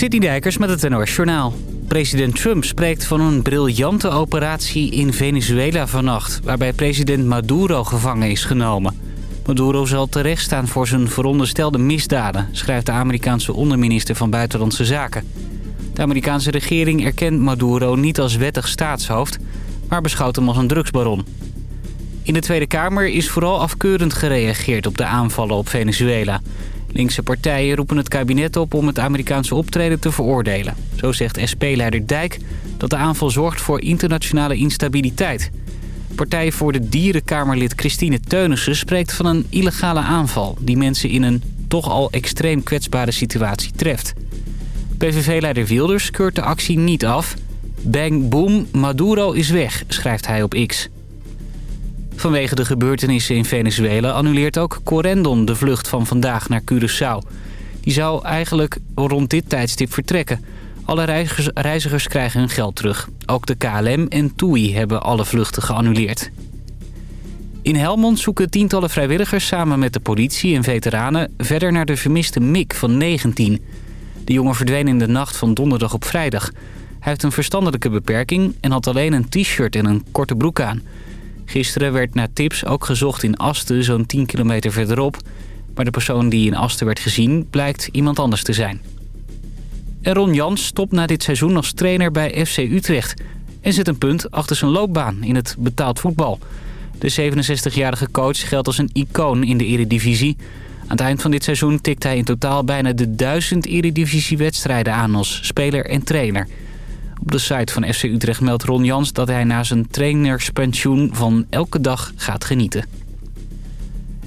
City Dijkers met het NOS Journaal. President Trump spreekt van een briljante operatie in Venezuela vannacht... waarbij president Maduro gevangen is genomen. Maduro zal terechtstaan voor zijn veronderstelde misdaden... schrijft de Amerikaanse onderminister van Buitenlandse Zaken. De Amerikaanse regering erkent Maduro niet als wettig staatshoofd... maar beschouwt hem als een drugsbaron. In de Tweede Kamer is vooral afkeurend gereageerd op de aanvallen op Venezuela... Linkse partijen roepen het kabinet op om het Amerikaanse optreden te veroordelen. Zo zegt SP-leider Dijk dat de aanval zorgt voor internationale instabiliteit. Partij voor de Dierenkamerlid Christine Teunissen spreekt van een illegale aanval... die mensen in een toch al extreem kwetsbare situatie treft. PVV-leider Wilders keurt de actie niet af. Bang boom, Maduro is weg, schrijft hij op X. Vanwege de gebeurtenissen in Venezuela annuleert ook Corendon de vlucht van vandaag naar Curaçao. Die zou eigenlijk rond dit tijdstip vertrekken. Alle reizigers, reizigers krijgen hun geld terug. Ook de KLM en TUI hebben alle vluchten geannuleerd. In Helmond zoeken tientallen vrijwilligers samen met de politie en veteranen... verder naar de vermiste Mick van 19. De jongen verdween in de nacht van donderdag op vrijdag. Hij heeft een verstandelijke beperking en had alleen een t-shirt en een korte broek aan... Gisteren werd na tips ook gezocht in Asten, zo'n 10 kilometer verderop. Maar de persoon die in Asten werd gezien blijkt iemand anders te zijn. En Ron Jans stopt na dit seizoen als trainer bij FC Utrecht... en zet een punt achter zijn loopbaan in het betaald voetbal. De 67-jarige coach geldt als een icoon in de eredivisie. Aan het eind van dit seizoen tikt hij in totaal bijna de duizend eredivisiewedstrijden aan als speler en trainer... Op de site van FC Utrecht meldt Ron Jans dat hij na zijn trainerspensioen van elke dag gaat genieten.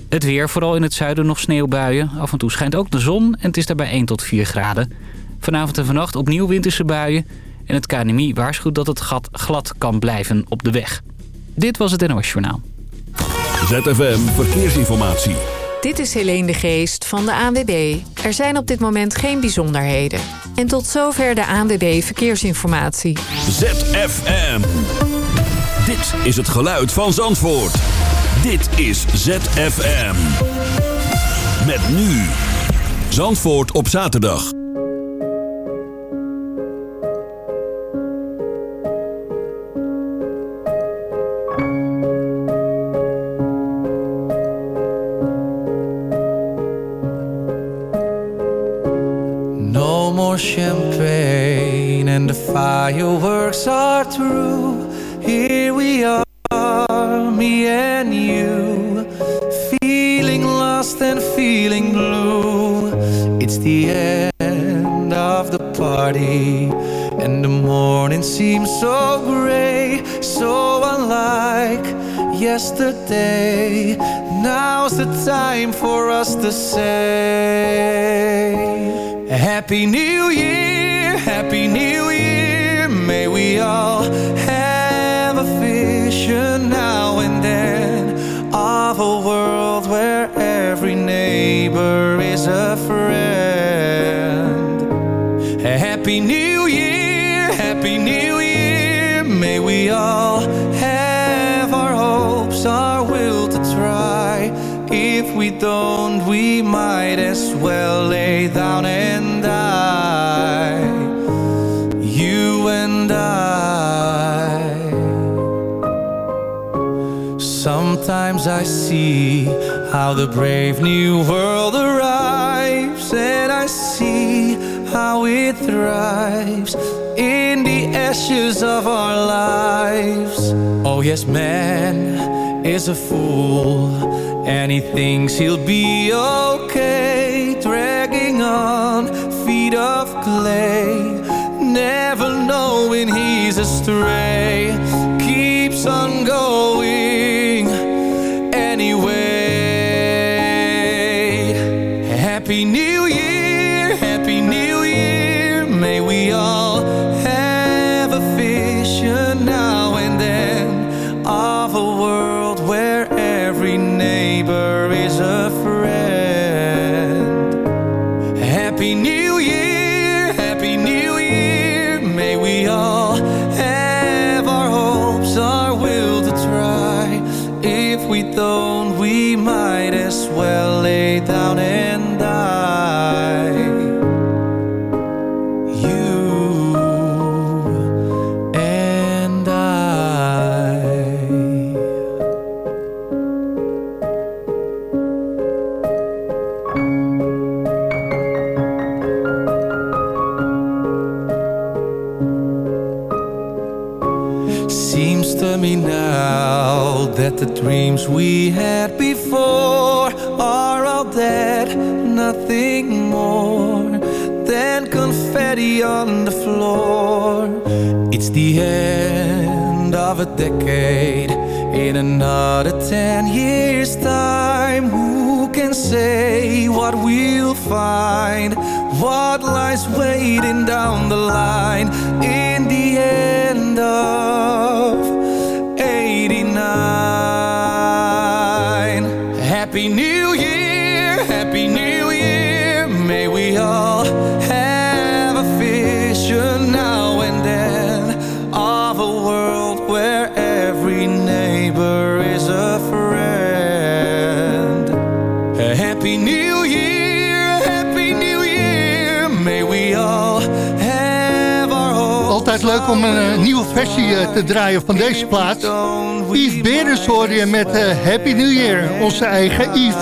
Het weer, vooral in het zuiden nog sneeuwbuien. Af en toe schijnt ook de zon en het is daarbij 1 tot 4 graden. Vanavond en vannacht opnieuw winterse buien. En het KNMI waarschuwt dat het gat glad kan blijven op de weg. Dit was het NOS Journaal. ZFM Verkeersinformatie. Dit is Helene de Geest van de ANWB. Er zijn op dit moment geen bijzonderheden. En tot zover de ANWB Verkeersinformatie. ZFM. Dit is het geluid van Zandvoort. Dit is ZFM. Met nu. Zandvoort op zaterdag. The works are true. Here we are, me and you, feeling lost and feeling blue. It's the end of the party, and the morning seems so gray, so unlike yesterday. Now's the time for us to say Happy New Year, Happy New Year we all have a vision now and then of a world where every neighbor is a friend. Happy New Year, Happy New Year, may we all have our hopes, our will to try. If we don't, we might as well lay down I see how the brave new world arrives And I see how it thrives In the ashes of our lives. Oh yes, man is a fool. And he thinks he'll be okay Dragging on feet of clay. Never knowing he's astray dreams we had before are all dead, nothing more than confetti on the floor. It's the end of a decade. In another ten years' time, who can say what we'll find? What lies waiting down the line in the end of leuk om een eh, nieuwe versie eh, te draaien van deze plaats. Yves Berens hoor je met eh, Happy New Year, onze eigen Yves.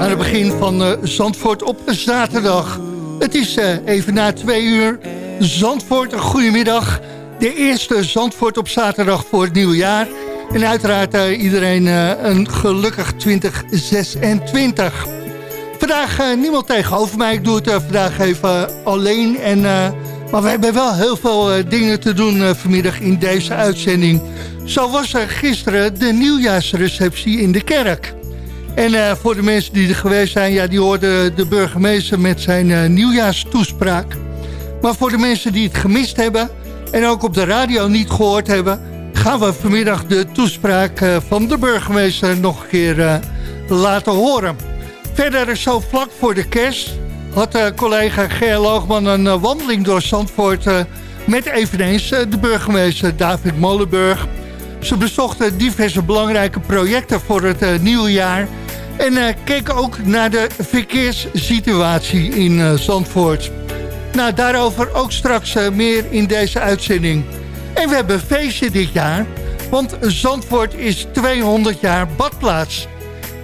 Aan het begin van Zandvoort op zaterdag. Het is even na twee uur. Zandvoort, een goedemiddag. De eerste Zandvoort op zaterdag voor het nieuwe jaar. En uiteraard iedereen een gelukkig 2026. Vandaag niemand tegenover mij. Ik doe het vandaag even alleen. En, maar we hebben wel heel veel eh, dingen te doen eh, vanmiddag in deze uitzending. Zo was er gisteren de nieuwjaarsreceptie in de kerk. En eh, voor de mensen die er geweest zijn... ja, die hoorden de burgemeester met zijn nieuwjaarstoespraak. Maar voor de mensen die het gemist hebben... en ook op de radio niet gehoord hebben... gaan we vanmiddag de toespraak van de burgemeester nog een keer laten horen. Verder zo vlak voor de kerst had uh, collega Ger Loogman een uh, wandeling door Zandvoort... Uh, met eveneens de burgemeester David Molenburg. Ze bezochten diverse belangrijke projecten voor het nieuwe jaar... en keken ook naar de verkeerssituatie in Zandvoort. Nou, daarover ook straks meer in deze uitzending. En we hebben feestje dit jaar... want Zandvoort is 200 jaar badplaats...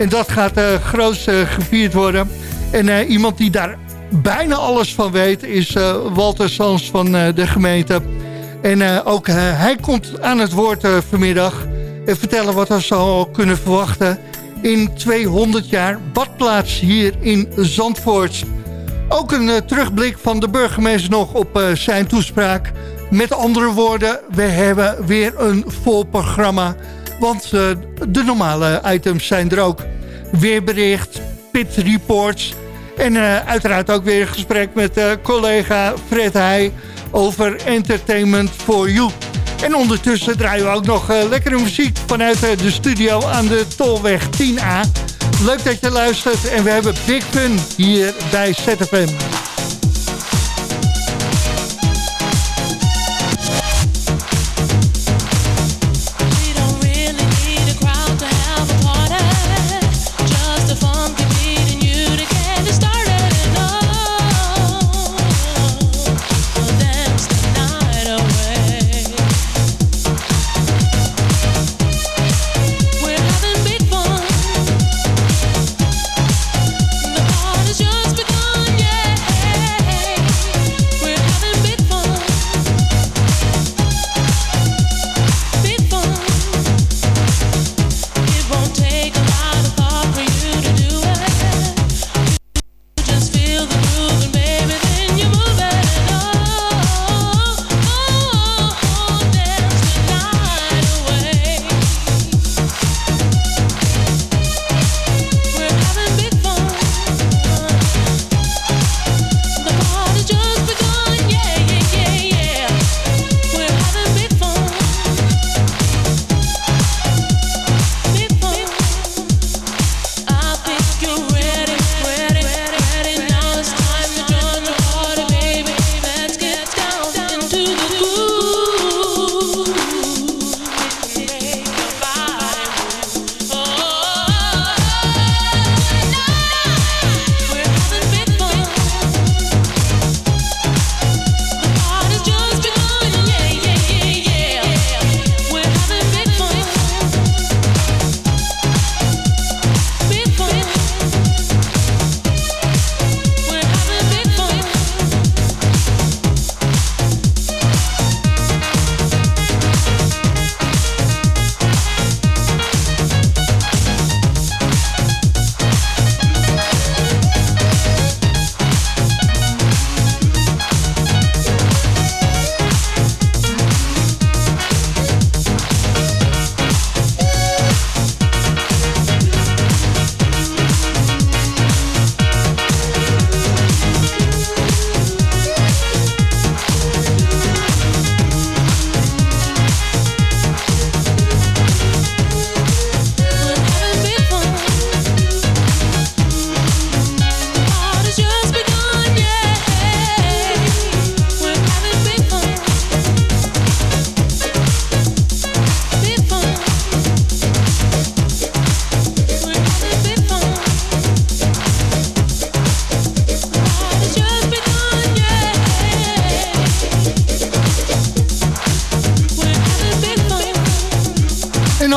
En dat gaat uh, groots uh, gevierd worden. En uh, iemand die daar bijna alles van weet is Walter Sans van de gemeente. En ook hij komt aan het woord vanmiddag. En vertellen wat we zo kunnen verwachten in 200 jaar badplaats hier in Zandvoort. Ook een terugblik van de burgemeester nog op zijn toespraak. Met andere woorden, we hebben weer een vol programma... Want de normale items zijn er ook. Weerbericht, pit reports... en uh, uiteraard ook weer een gesprek met uh, collega Fred Heij... over Entertainment for You. En ondertussen draaien we ook nog lekkere muziek... vanuit de studio aan de Tolweg 10A. Leuk dat je luistert en we hebben Big Fun hier bij ZFM.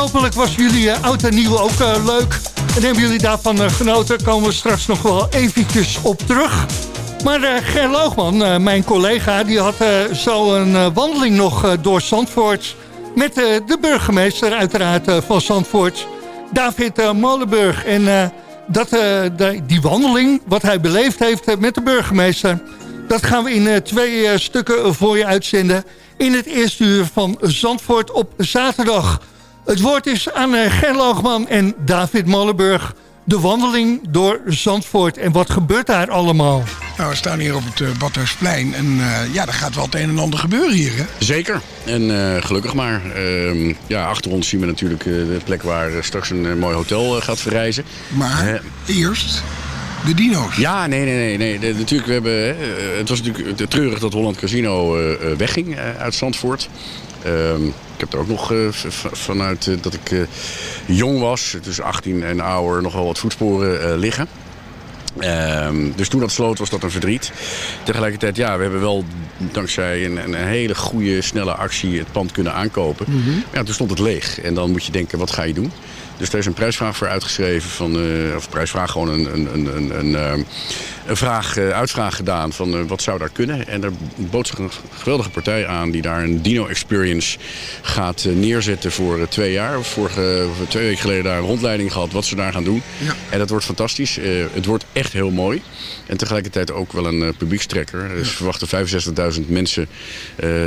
Hopelijk was jullie oud en nieuw ook leuk. En hebben jullie daarvan genoten, komen we straks nog wel eventjes op terug. Maar uh, Ger Loogman, mijn collega, die had zo een wandeling nog door Zandvoort... met de burgemeester uiteraard van Zandvoort, David Molenburg. En dat, die wandeling, wat hij beleefd heeft met de burgemeester... dat gaan we in twee stukken voor je uitzenden in het eerste uur van Zandvoort op zaterdag. Het woord is aan eh, Ger Loogman en David Molenburg. De wandeling door Zandvoort. En wat gebeurt daar allemaal? Nou, we staan hier op het uh, Badhuisplein. En uh, ja, er gaat wel het een en ander gebeuren hier, hè? Zeker. En uh, gelukkig maar. Ehm, ja, achter ons zien we natuurlijk de plek waar straks een mooi hotel gaat verrijzen. Maar eerst de dino's. Ja, nee, nee, nee. nee. natuurlijk, we hebben, uh, het was natuurlijk treurig dat Holland Casino uh, wegging uit Zandvoort. Ehm, ik heb er ook nog vanuit dat ik jong was, dus 18 en ouder, nog wel wat voetsporen liggen. Ehm, dus toen dat sloot was dat een verdriet. Tegelijkertijd, ja, we hebben wel dankzij een, een hele goede, snelle actie het pand kunnen aankopen. Mm Ja, toen stond het leeg. En dan moet je denken, wat ga je doen? Dus daar is een prijsvraag voor uitgeschreven. Van, uh, of prijsvraag, gewoon een, een, een, een, ehm, een vraag, uh, uitvraag gedaan van uh, wat zou daar kunnen. En daar bood zich een geweldige partij aan die daar een Dino Experience gaat neerzetten voor twee jaar. Vorige, twee weken geleden daar een rondleiding gehad wat ze daar gaan doen. Ja. En dat wordt fantastisch. het wordt echt heel mooi. En tegelijkertijd ook wel een publiekstrekker. Dus we verwachten 65.000 mensen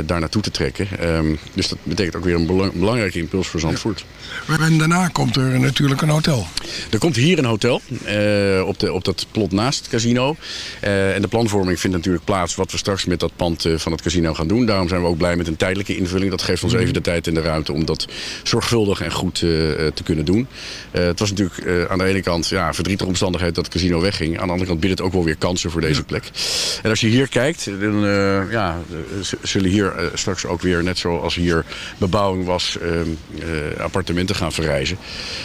daar naartoe te trekken. Um, dus dat betekent ook weer een belang, belangrijke impuls voor Zandvoort. Ja. En daarna komt er natuurlijk een hotel. Er komt hier een hotel uh, op, de, op dat plot naast het casino. Uh, en de planvorming vindt natuurlijk plaats wat we straks met dat pand uh, van het casino gaan doen. Daarom zijn we ook blij met een tijdelijke invulling. Dat geeft ons mhm. even de tijd en de ruimte om dat zorgvuldig en goed te kunnen doen. het was natuurlijk aan de ene kant ja, verdrietige omstandigheid dat het casino wegging. Aan de andere kant biedt het ook wel weer kansen voor deze plek. En als je hier kijkt, dan ja, zullen hier straks ook weer, net zoals hier bebouwing was, appartementen gaan verrijzen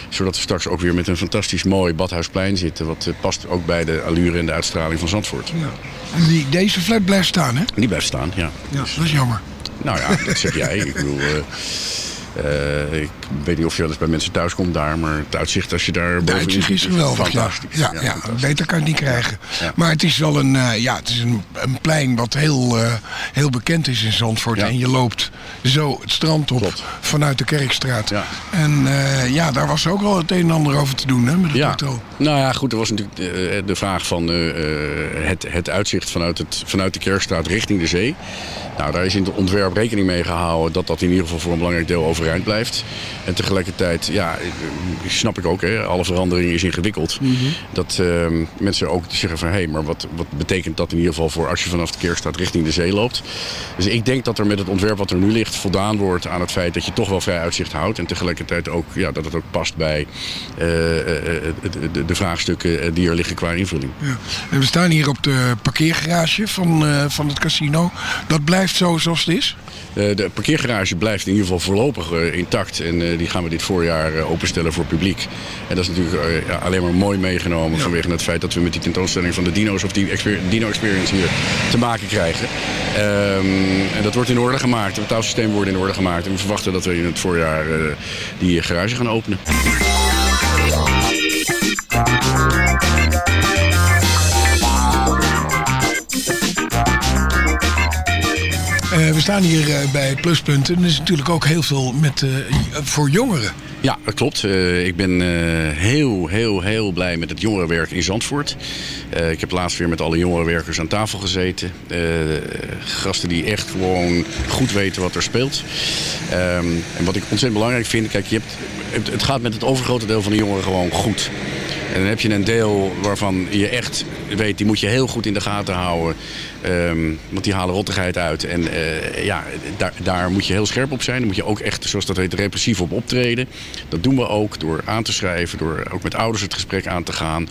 zodat we straks ook weer met een fantastisch mooi badhuisplein zitten. Wat eh, past ook bij de allure en de uitstraling van Zandvoort. Ja. En die, deze flat blijft staan, hè? Die blijft staan, ja. Ja, dat is jammer. Nou ja, dat zeg jij. Ik bedoel... Uh, uh, ik weet niet of je wel eens bij mensen thuis komt daar, maar het uitzicht als je daar boven uitzicht is geweldig, fantastisch. Ja, ja, ja, beter kan je het niet krijgen. Maar het is wel een, uh, ja, het is een, een plein wat heel, uh, heel bekend is in Zandvoort. En je loopt zo het strand op Klopt. vanuit de Kerkstraat. En ja, daar was ook wel het een en ander over te doen hè, met het ja. hotel. Nou ja, goed, er was natuurlijk de, de vraag van het, het uitzicht vanuit, het, vanuit de Kerkstraat richting de zee. Nou, daar is in het ontwerp rekening mee gehouden dat dat in ieder geval voor een belangrijk deel overeind blijft. En tegelijkertijd, ja, snap ik ook, hè, alle verandering is ingewikkeld. Mm -hmm. Dat uh, mensen ook zeggen van, hé, hey, maar wat, wat betekent dat in ieder geval voor als je vanaf de Keerstraat richting de zee loopt? Dus ik denk dat er met het ontwerp wat er nu ligt voldaan wordt aan het feit dat je toch wel vrij uitzicht houdt. En tegelijkertijd ook, ja, dat het ook past bij uh, de, de, de, vraagstukken die er liggen qua invulling. Ja. En we staan hier op de parkeergarage van, uh, van het casino. Dat blijft zo zoals het is? Uh, de parkeergarage blijft in ieder geval voorlopig uh, intact. En uh, die gaan we dit voorjaar openstellen voor publiek. En dat is natuurlijk alleen maar mooi meegenomen ja. vanwege het feit dat we met die tentoonstelling van de dino's of die Dino Experience hier te maken krijgen. Um, en dat wordt in orde gemaakt. Het betaalsysteem wordt in orde gemaakt. En we verwachten dat we in het voorjaar die garage gaan openen. Staan hier uh, bij Pluspunten. Er is natuurlijk ook heel veel met, uh, voor jongeren. Ja, dat klopt. Uh, ik ben heel, heel, heel blij met het jongerenwerk in Zandvoort. ik heb laatst weer met alle jongerenwerkers aan tafel gezeten. gasten die echt gewoon goed weten wat er speelt. Um, en wat ik ontzettend belangrijk vind, kijk, je hebt, het, het gaat met het overgrote deel van de jongeren gewoon goed. En dan heb je een deel waarvan je echt weet, die moet je heel goed in de gaten houden. Um, want die halen rottigheid uit. En uh, ja, daar, daar moet je heel scherp op zijn. Daar moet je ook echt, zoals dat heet, repressief op optreden. Dat doen we ook door aan te schrijven, door ook met ouders het gesprek aan te gaan.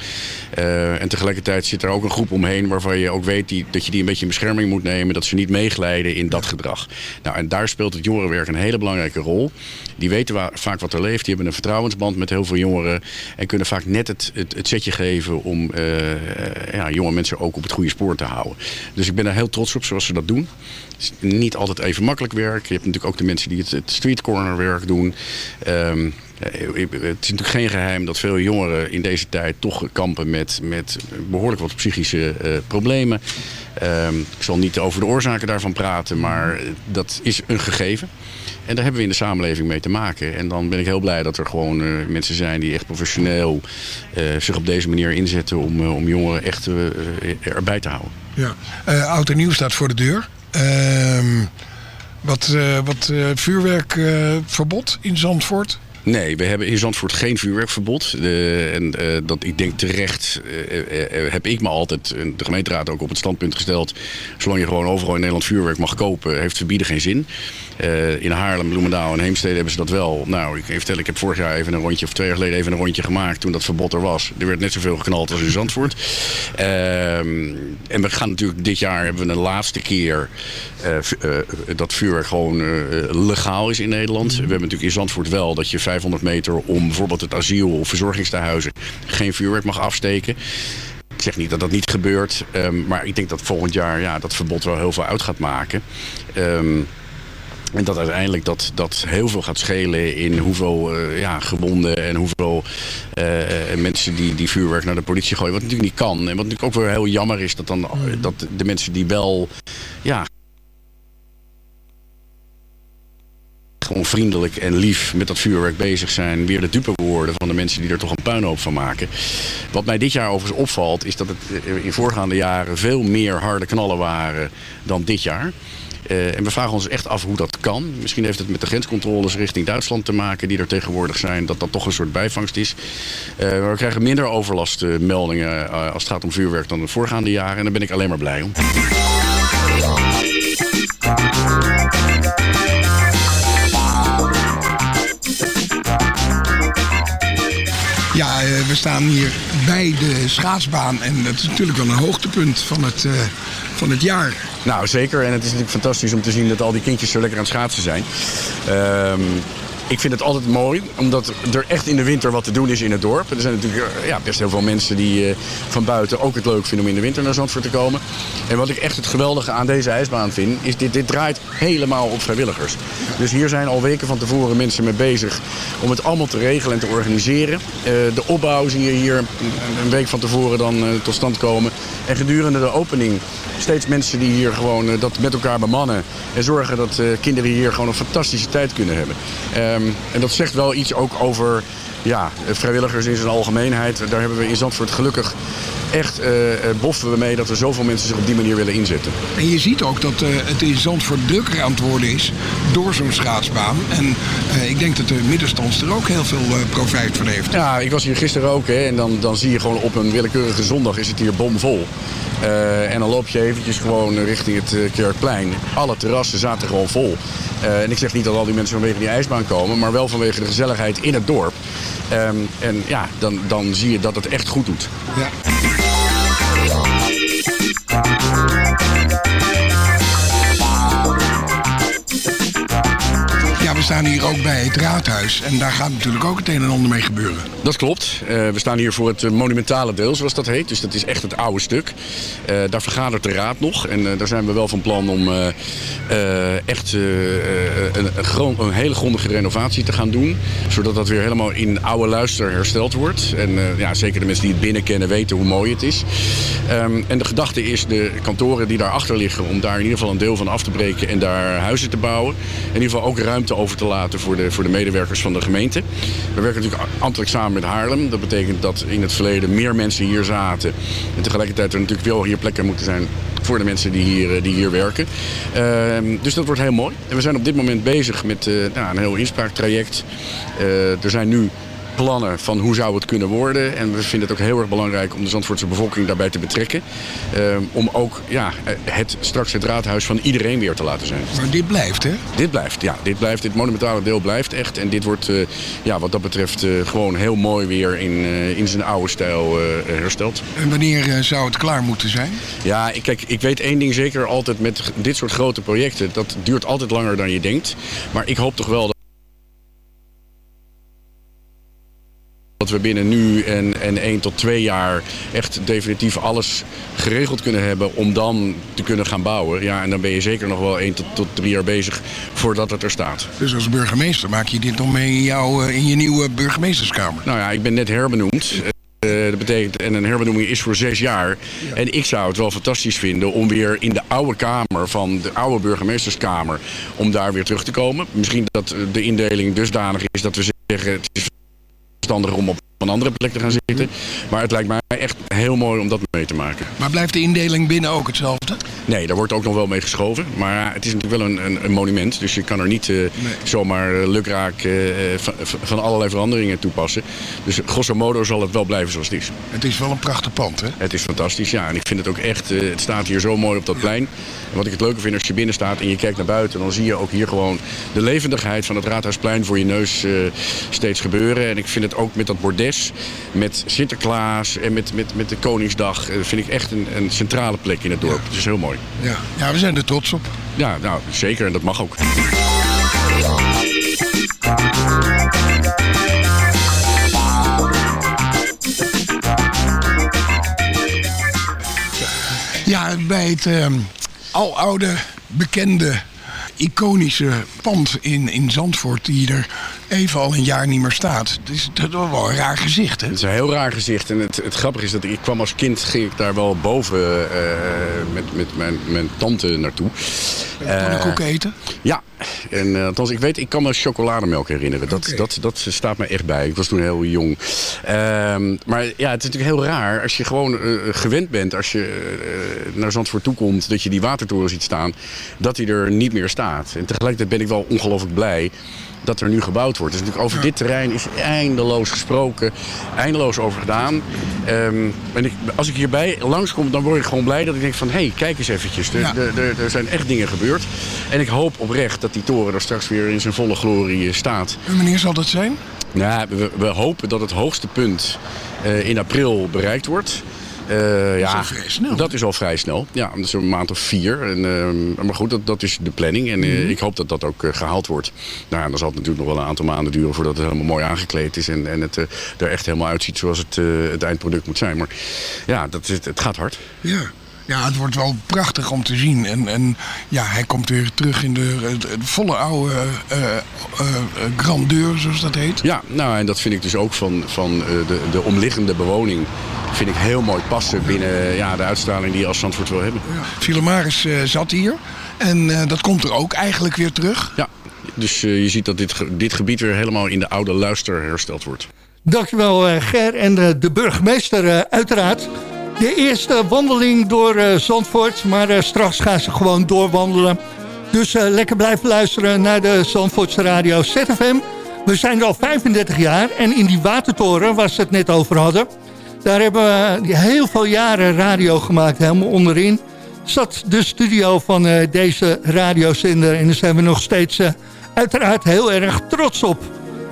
Uh, en tegelijkertijd zit er ook een groep omheen waarvan je ook weet die, dat je die een beetje in bescherming moet nemen. Dat ze niet meeglijden in dat gedrag. Nou, en daar speelt het jongerenwerk een hele belangrijke rol. Die weten vaak wat er leeft. Die hebben een vertrouwensband met heel veel jongeren. En kunnen vaak net het, het, het setje geven om uh, ja, jonge mensen ook op het goede spoor te houden. Ik ben daar heel trots op zoals ze dat doen. Het is niet altijd even makkelijk werk. Je hebt natuurlijk ook de mensen die het, het streetcorner werk doen. Um, het is natuurlijk geen geheim dat veel jongeren in deze tijd toch kampen met, met behoorlijk wat psychische problemen. Ehm, ik zal niet over de oorzaken daarvan praten, maar dat is een gegeven. En daar hebben we in de samenleving mee te maken. En dan ben ik heel blij dat er gewoon uh, mensen zijn die echt professioneel zich op deze manier inzetten om, om jongeren echt erbij te houden. Ja, oud en nieuw staat voor de deur. Ehm, wat wat vuurwerkverbod in Zandvoort? Nee, we hebben in Zandvoort geen vuurwerkverbod. en uh, dat, ik denk terecht uh, uh, heb ik me altijd, de gemeenteraad ook op het standpunt gesteld... zolang je gewoon overal in Nederland vuurwerk mag kopen, heeft verbieden geen zin. In Haarlem, Bloemendaal en Heemstede hebben ze dat wel. Nou, ik, vertel, ik heb vorig jaar even een rondje, of twee jaar geleden even een rondje gemaakt toen dat verbod er was. Er werd net zoveel geknald als in Zandvoort. Uh, en we gaan natuurlijk dit jaar hebben we een laatste keer dat vuurwerk gewoon legaal is in Nederland. We hebben natuurlijk in Zandvoort wel dat je 500 meter om bijvoorbeeld het asiel of verzorgingstehuizen geen vuurwerk mag afsteken. Ik zeg niet dat dat niet gebeurt, um, maar ik denk dat volgend jaar ja, dat verbod wel heel veel uit gaat maken. Um, en dat uiteindelijk dat, dat heel veel gaat schelen in hoeveel uh, ja, gewonden en hoeveel uh, mensen die, die vuurwerk naar de politie gooien. Wat natuurlijk niet kan. En wat natuurlijk ook weer heel jammer is dat, dan, dat de mensen die wel ja, gewoon vriendelijk en lief met dat vuurwerk bezig zijn... weer de dupe worden van de mensen die er toch een puinhoop van maken. Wat mij dit jaar overigens opvalt is dat het in voorgaande jaren veel meer harde knallen waren dan dit jaar. Uh, en we vragen ons echt af hoe dat kan. Misschien heeft het met de grenscontroles richting Duitsland te maken die er tegenwoordig zijn. Dat dat toch een soort bijvangst is. Uh, we krijgen minder overlastmeldingen als het gaat om vuurwerk dan de voorgaande jaren. En daar ben ik alleen maar blij om. We staan hier bij de schaatsbaan. En dat is natuurlijk wel een hoogtepunt van het, van het jaar. Nou, zeker. En het is natuurlijk fantastisch om te zien dat al die kindjes zo lekker aan het schaatsen zijn. Um, ik vind het altijd mooi, omdat er echt in de winter wat te doen is in het dorp. Er zijn natuurlijk eh, ja, best heel veel mensen die uh, van buiten ook het leuk vinden om in de winter naar Zandvoort te komen. En wat ik echt het geweldige aan deze ijsbaan vind, is dit, dit draait helemaal op vrijwilligers. Dus hier zijn al weken van tevoren mensen mee bezig om het allemaal te regelen en te organiseren. Uh, de opbouw zie je hier een week van tevoren dan tot stand komen. En gedurende de opening steeds mensen die hier gewoon dat met elkaar bemannen. En zorgen dat kinderen hier gewoon een fantastische tijd kunnen hebben. Um, en dat zegt wel iets ook over ja, vrijwilligers in zijn algemeenheid. Daar hebben we in Zandvoort gelukkig echt uh, boffen we mee dat er zoveel mensen zich op die manier willen inzetten. En je ziet ook dat uh, het in Zandvoort drukker aan het worden is door zo'n schaatsbaan. En uh, ik denk dat de middenstand er ook heel veel profijt van heeft. Ja, ik was hier gisteren ook hè, en dan, dan zie je gewoon op een willekeurige zondag is het hier bomvol. En dan loop je eventjes gewoon richting het Kerkplein. Alle terrassen zaten gewoon vol. En ik zeg niet dat al die mensen vanwege die ijsbaan komen, maar wel vanwege de gezelligheid in het dorp. Um, en ja, dan, dan zie je dat het echt goed doet. Ja. Staan hier ook bij het raadhuis. En daar gaat natuurlijk ook het een en ander mee gebeuren. Dat klopt. Uh, we staan hier voor het monumentale deel, zoals dat heet. Dus dat is echt het oude stuk. Uh, daar vergadert de raad nog. En daar zijn we wel van plan om echt een, een, hele grondige renovatie te gaan doen. Zodat dat weer helemaal in oude luister hersteld wordt. En ja, zeker de mensen die het binnen kennen weten hoe mooi het is. Um, en de gedachte is de kantoren die daarachter liggen... om daar in ieder geval een deel van af te breken en daar huizen te bouwen. In ieder geval ook ruimte over te laten voor de, voor de medewerkers van de gemeente. We werken natuurlijk ambtelijk samen met Haarlem. Dat betekent dat in het verleden meer mensen hier zaten. En tegelijkertijd er natuurlijk wel hier plekken moeten zijn voor de mensen die hier, eh, die hier werken. Uh, dus dat wordt heel mooi. En we zijn op dit moment bezig met uh, nou, een heel inspraaktraject. Uh, er zijn nu plannen van hoe zou het kunnen worden. En we vinden het ook heel erg belangrijk om de Zandvoortse bevolking daarbij te betrekken. Uh, om ook ja, het, straks het raadhuis van iedereen weer te laten zijn. Maar dit blijft, hè? Dit blijft, ja. Dit blijft. Dit monumentale deel blijft echt. En dit wordt uh, ja, wat dat betreft uh, gewoon heel mooi weer in, in zijn oude stijl hersteld. En wanneer zou het klaar moeten zijn? Ja, ik, kijk, ik weet één ding zeker altijd met dit soort grote projecten. Dat duurt altijd langer dan je denkt. Maar ik hoop toch wel dat dat we binnen nu en, en 1 tot 2 jaar echt definitief alles geregeld kunnen hebben om dan te kunnen gaan bouwen. Ja, en dan ben je zeker nog wel 1 tot, tot 3 jaar bezig voordat het er staat. Dus als burgemeester maak je dit nog mee in, jouw, in je nieuwe burgemeesterskamer? Nou ja, ik ben net herbenoemd. Uh, dat betekent, en een herbenoeming is voor zes jaar. En ik zou het wel fantastisch vinden om weer in de oude kamer van de oude burgemeesterskamer, om daar weer terug te komen. Misschien dat de indeling dusdanig is dat we zeggen, het is verstandiger om op een andere plek te gaan zitten. Maar het lijkt mij echt heel mooi om dat mee te maken. Maar blijft de indeling binnen ook hetzelfde? Nee, daar wordt ook nog wel mee geschoven. Maar het is natuurlijk wel een, een, een monument. Dus je kan er niet uh, zomaar lukraak uh, van, van, allerlei veranderingen toepassen. Dus grosso modo zal het wel blijven zoals het is. Het is wel een prachtig pand, hè? Het is fantastisch, ja. En ik vind het ook echt... Uh, het staat hier zo mooi op dat ja. plein. En wat ik het leuke vind als je binnen staat en je kijkt naar buiten... dan zie je ook hier gewoon de levendigheid van het Raadhuisplein voor je neus steeds gebeuren. En ik vind het ook met dat bordes, met Sinterklaas en met, met, met de Koningsdag... vind ik echt een, een centrale plek in het dorp. Ja. Het is heel mooi. Ja. ja, we zijn er trots op. Ja, nou, zeker. En dat mag ook. Ja, bij het uh, aloude, bekende, iconische pand in, in Zandvoort... die er even al een jaar niet meer staat. Het is, dat is wel een raar gezicht, hè? Het is een heel raar gezicht. En het, het grappige is dat ik kwam als kind, ging ik daar wel boven uh, met, met mijn, mijn tante naartoe. Pannenkoeken uh, eten? Ja. En uh, althans, ik weet, ik kan me chocolademelk herinneren. Dat, okay. dat, dat staat me echt bij. Ik was toen heel jong. Ehm, maar ja, het is natuurlijk heel raar als je gewoon gewend bent, als je naar Zandvoort toe komt, dat je die watertoren ziet staan, dat die er niet meer staat. En tegelijkertijd ben ik wel ongelooflijk blij dat er nu gebouwd wordt. Dus natuurlijk over dit terrein is eindeloos gesproken, eindeloos over gedaan. Um, en ik, als ik hierbij langskom, dan word ik gewoon blij dat ik denk van... hé, hey, kijk eens eventjes, er, ja. er, er, zijn echt dingen gebeurd. En ik hoop oprecht dat die toren er straks weer in zijn volle glorie staat. En wanneer zal dat zijn? Nou, we, we hopen dat het hoogste punt uh, in april bereikt wordt. Uh, ja, dat is al vrij snel. Dat is al vrij snel. Ja, dat is een maand of vier. En, uh, maar goed, dat, dat is de planning. En uh, mm -hmm. ik hoop dat dat ook gehaald wordt. Nou, dan zal het natuurlijk nog wel een aantal maanden duren voordat het helemaal mooi aangekleed is. En, en het er echt helemaal uitziet zoals het, het eindproduct moet zijn. Maar ja, dat is, het gaat hard. Ja. Ja, het wordt wel prachtig om te zien. En, en ja, hij komt weer terug in de, de, de volle oude uh, uh, grandeur, zoals dat heet. Ja, nou en dat vind ik dus ook van, van de, de omliggende bewoning. Vind ik heel mooi passen binnen ja, de uitstraling die je als Zandvoort wil hebben. Ja. Filomaris zat hier. En dat komt er ook eigenlijk weer terug. Ja, dus je ziet dat dit, dit gebied weer helemaal in de oude luister hersteld wordt. Dankjewel Ger en de burgemeester uiteraard. De eerste wandeling door uh, Zandvoort. Maar uh, straks gaan ze gewoon doorwandelen. Dus uh, lekker blijven luisteren naar de Zandvoortse radio ZFM. We zijn er al 35 jaar. En in die watertoren, waar ze het net over hadden... daar hebben we heel veel jaren radio gemaakt. Helemaal onderin zat de studio van deze radiozender. En daar zijn we nog steeds uiteraard heel erg trots op.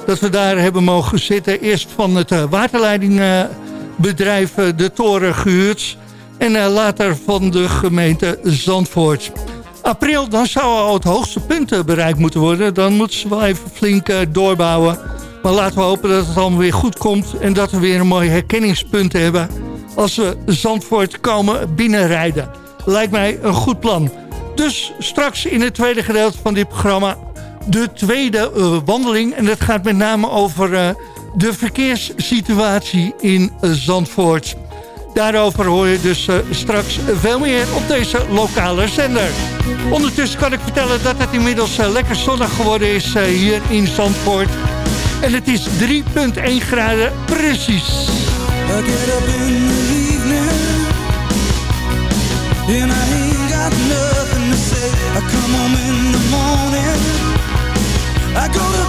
Dat we daar hebben mogen zitten. Eerst van het waterleiding bedrijf De Toren gehuurd. En later van de gemeente Zandvoort. April, dan zou al het hoogste punt bereikt moeten worden. Dan moeten ze wel even flink doorbouwen. Maar laten we hopen dat het allemaal weer goed komt. En dat we weer een mooi herkenningspunt hebben. Als we Zandvoort komen binnenrijden. Lijkt mij een goed plan. Dus straks in het tweede gedeelte van dit programma... de tweede wandeling. En dat gaat met name over... de verkeerssituatie in Zandvoort. Daarover hoor je dus uh, straks veel meer op deze lokale zender. Ondertussen kan ik vertellen dat het inmiddels uh, lekker zonnig geworden is uh, hier in Zandvoort. En het is 3,1 graden precies. I get up in the evening And I ain't got nothing to say I come home in the morning I go to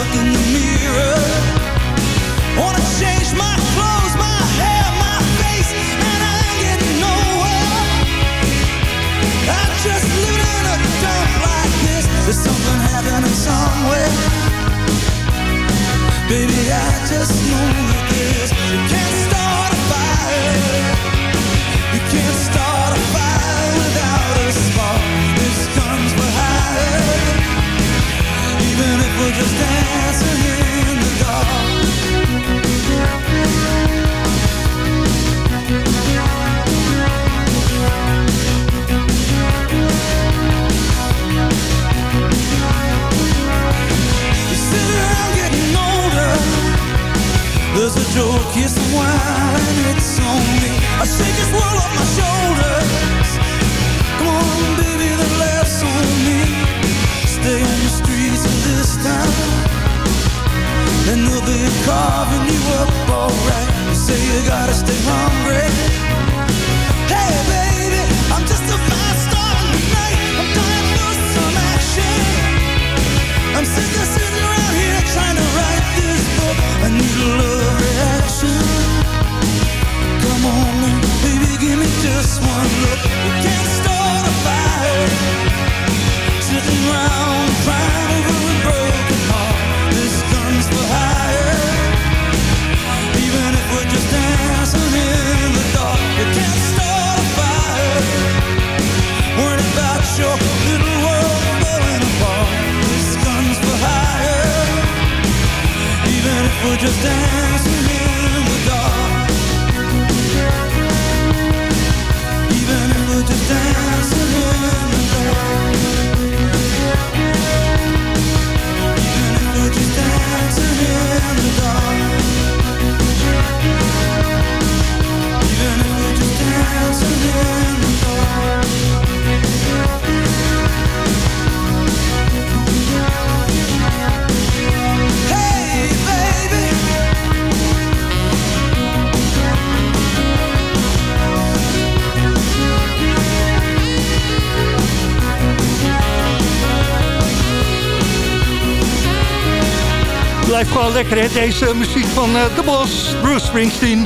Blijft gewoon lekker, hè? Deze muziek van uh, The Boss, Bruce Springsteen.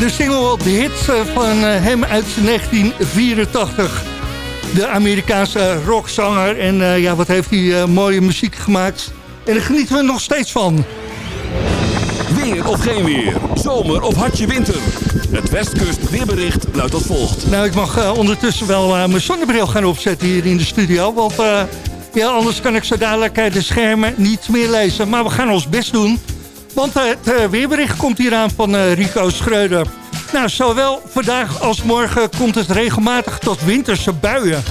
De single de hit eh, van eh, hem uit 1984. De Amerikaanse rockzanger. En eh, ja, wat heeft hij eh, mooie muziek gemaakt. En daar genieten we nog steeds van. Weer of geen weer. Zomer of hartje winter. Het Westkust weerbericht luidt als volgt. Nou, ik mag eh, ondertussen wel eh, mijn zonnebril gaan opzetten hier in de studio. Want eh, ja, anders kan ik zo dadelijk eh, de schermen niet meer lezen. Maar we gaan ons best doen. Want eh, het eh, weerbericht komt hier aan van Rico Schreuder. Nou, zowel vandaag als morgen komt het regelmatig tot winterse buien.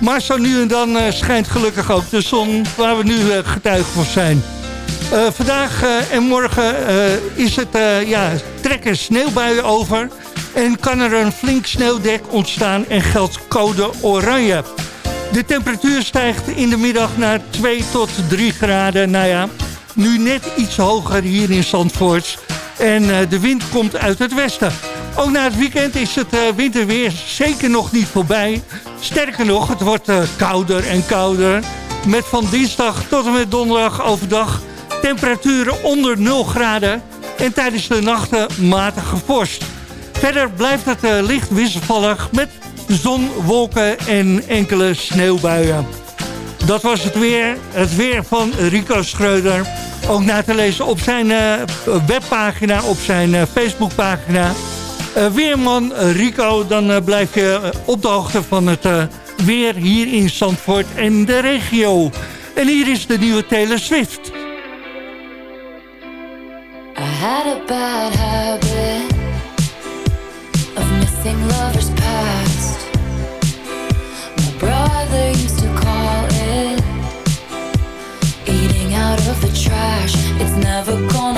Maar zo nu en dan schijnt gelukkig ook de zon waar we nu getuigen van zijn. Vandaag en morgen is het, ja, trekken sneeuwbuien over. En kan er een flink sneeuwdek ontstaan en geldt code oranje. De temperatuur stijgt in de middag naar 2 tot 3 graden. Nou ja, nu net iets hoger hier in Zandvoort. En eh, de wind komt uit het westen. Ook na het weekend is het eh, winterweer zeker nog niet voorbij. Sterker nog, het wordt eh, kouder en kouder. Met van dinsdag tot en met donderdag overdag temperaturen onder 0 graden. En tijdens de nachten matige vorst. Verder blijft het licht wisselvallig met zon, wolken en enkele sneeuwbuien. Dat was het weer. Het weer van Rico Schreuder. Ook na te lezen op zijn eh, webpagina, op zijn eh, Facebookpagina. Eh, weerman Rico, dan blijf je op de hoogte van het weer hier in Zandvoort en de regio. En hier is de nieuwe Taylor Swift. I had a bad habit of missing lovers look on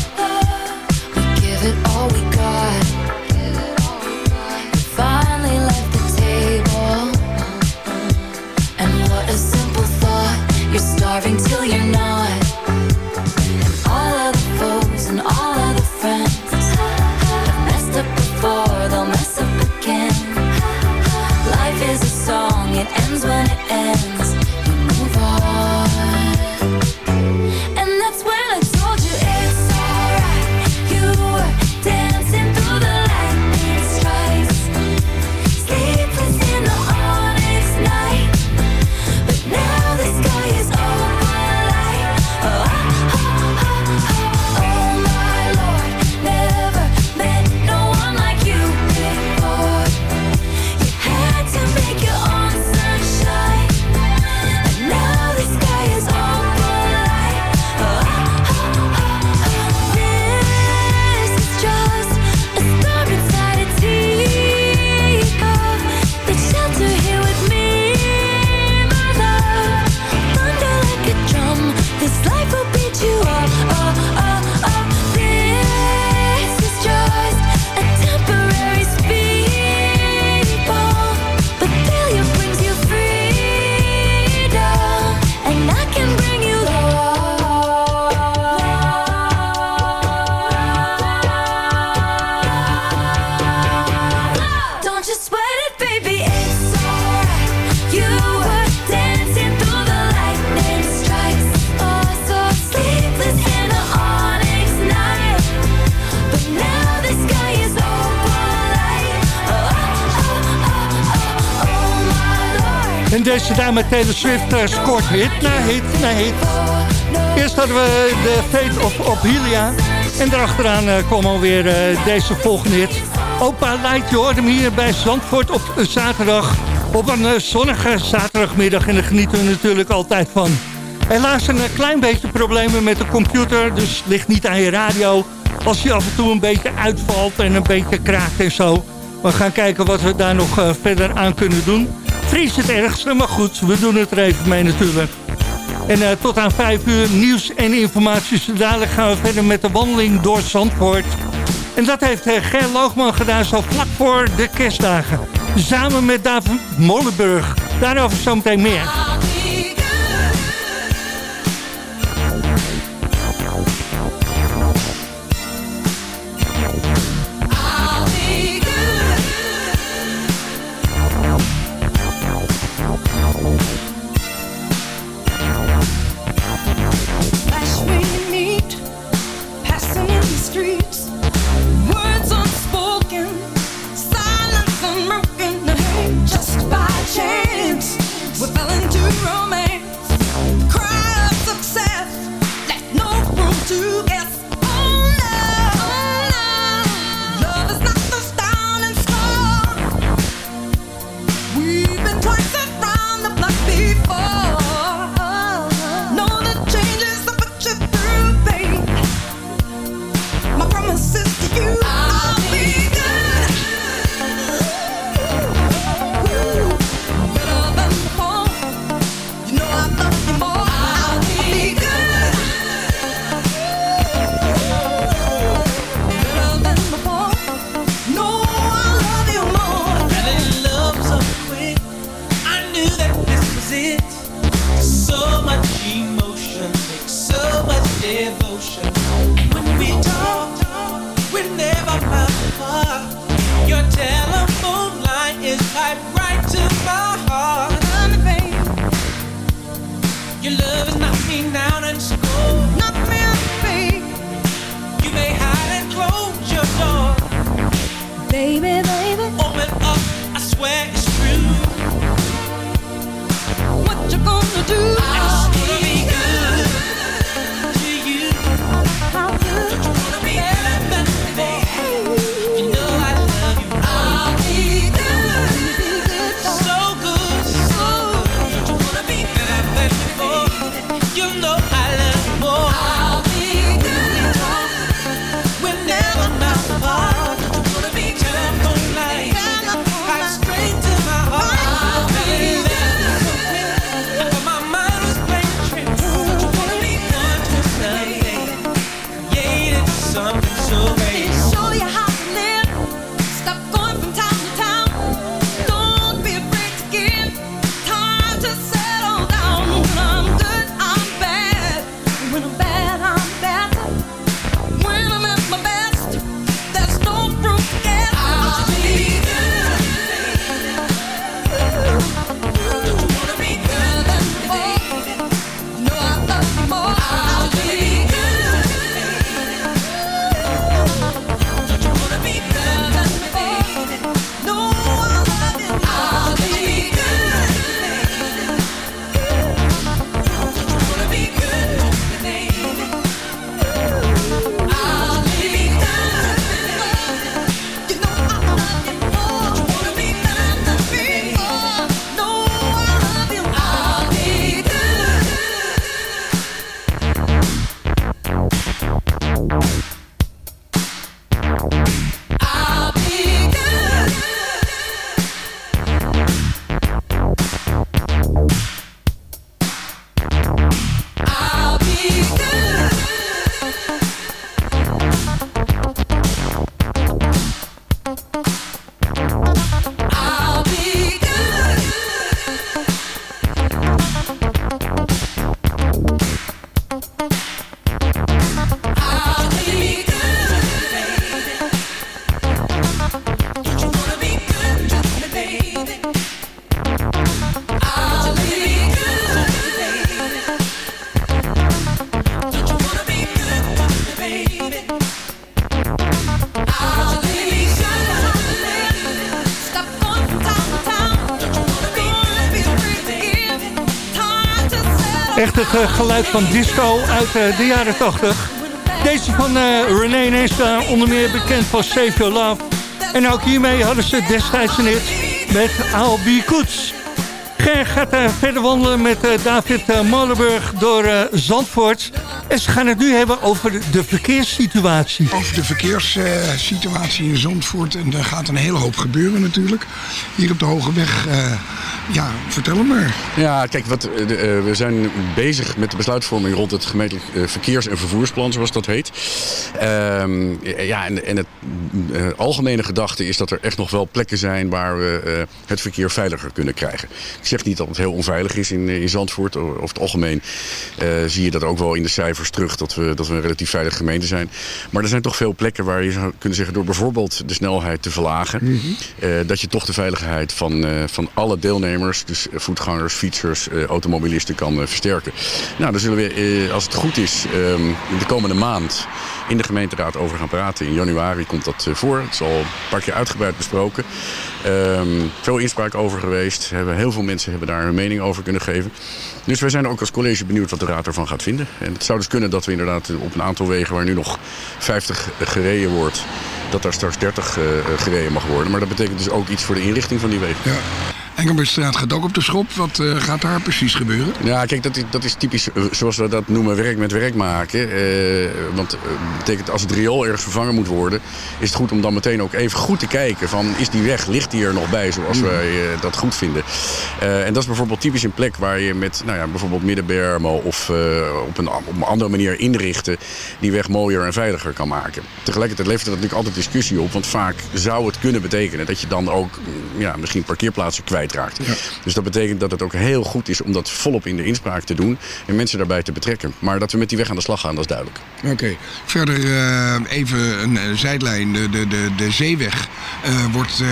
En deze dame Taylor Swift uh, scoort hit na hit na hit. Eerst hadden we de Fate of Ophelia. En daarachteraan uh, kwam alweer uh, deze volgende hit. Opa Light, je hoort hem hier bij Zandvoort op zaterdag. Op een zonnige zaterdagmiddag. En daar genieten we natuurlijk altijd van. Helaas een klein beetje problemen met de computer. Dus ligt niet aan je radio. Als je af en toe een beetje uitvalt en een beetje kraakt en zo. We gaan kijken wat we daar nog verder aan kunnen doen. Vrees het ergste, maar goed, we doen het er even mee natuurlijk. En uh, tot aan 5 uur nieuws en informatie. Zo dadelijk gaan we verder met de wandeling door Zandvoort. En dat heeft uh, Ger Loogman gedaan zo vlak voor de kerstdagen. Samen met David Molenburg. Daarover zometeen meer. Het eh, geluid van disco uit eh, de jaren 80. Deze van eh René Nesta, onder meer bekend van Save Your Love. En ook hiermee hadden ze destijds een hit met I'll Be. Ger gaat verder wandelen met David Molenburg door Zandvoort. En ze gaan het nu hebben over de, de verkeerssituatie. Over de verkeerssituatie in Zandvoort. En er gaat een hele hoop gebeuren natuurlijk. Hier op de Hoge Weg. Ja, vertel hem maar. Ja, kijk, wat, eh, eh, we zijn bezig met de besluitvorming rond het gemeentelijk eh, verkeers- en vervoersplan, zoals dat heet. Ehm, ja, en, en het algemene gedachte is dat er echt nog wel plekken zijn waar we het verkeer veiliger kunnen krijgen. Ik zeg niet dat het heel onveilig is in, in Zandvoort. Over het algemeen zie je dat ook wel in de cijfers terug, dat we, dat we een relatief veilige gemeente zijn. Maar er zijn toch veel plekken waar je zou kunnen zeggen, door bijvoorbeeld de snelheid te verlagen, eh, dat je toch de veiligheid van, van alle deelnemers, dus eh, voetgangers, fietsers, eh, automobilisten, kan eh, versterken. Nou, daar zullen we, als het goed is, ehm, de komende maand in de gemeenteraad over gaan praten. In januari komt dat voor. Het is al een paar keer uitgebreid besproken. Ehm, veel inspraak over geweest. Heel veel mensen hebben daar hun mening over kunnen geven. Dus wij zijn ook als college benieuwd wat de raad ervan gaat vinden. En het zou dus kunnen dat we inderdaad op een aantal wegen waar nu nog 50 gereden wordt, dat daar straks 30 eh, gereden mag worden. Maar dat betekent dus ook iets voor de inrichting van die wegen. Ja. Engelbertstraat gaat ook op de schop. Wat eh, gaat daar precies gebeuren? Ja, kijk, dat is, dat is typisch eh, zoals we dat noemen werk met werk maken. Eh, want betekent als het riool ergens vervangen moet worden... is het goed om dan meteen ook even goed te kijken van... is die weg, ligt die er nog bij zoals wij eh, dat goed vinden? En dat is bijvoorbeeld typisch een plek waar je met nou ja, bijvoorbeeld middenbermen... of op, een, op een andere manier inrichten... die weg mooier en veiliger kan maken. Tegelijkertijd levert dat natuurlijk altijd discussie op. Want vaak zou het kunnen betekenen dat je dan ook mm, ja, misschien parkeerplaatsen kwijtraakt. Dus dat betekent dat het ook heel goed is om dat volop in de inspraak te doen... en mensen daarbij te betrekken. Maar dat we met die weg aan de slag gaan, dat is duidelijk. Oké. Verder eh, even een eh, zijlijn. De, de, de, de zeeweg eh, wordt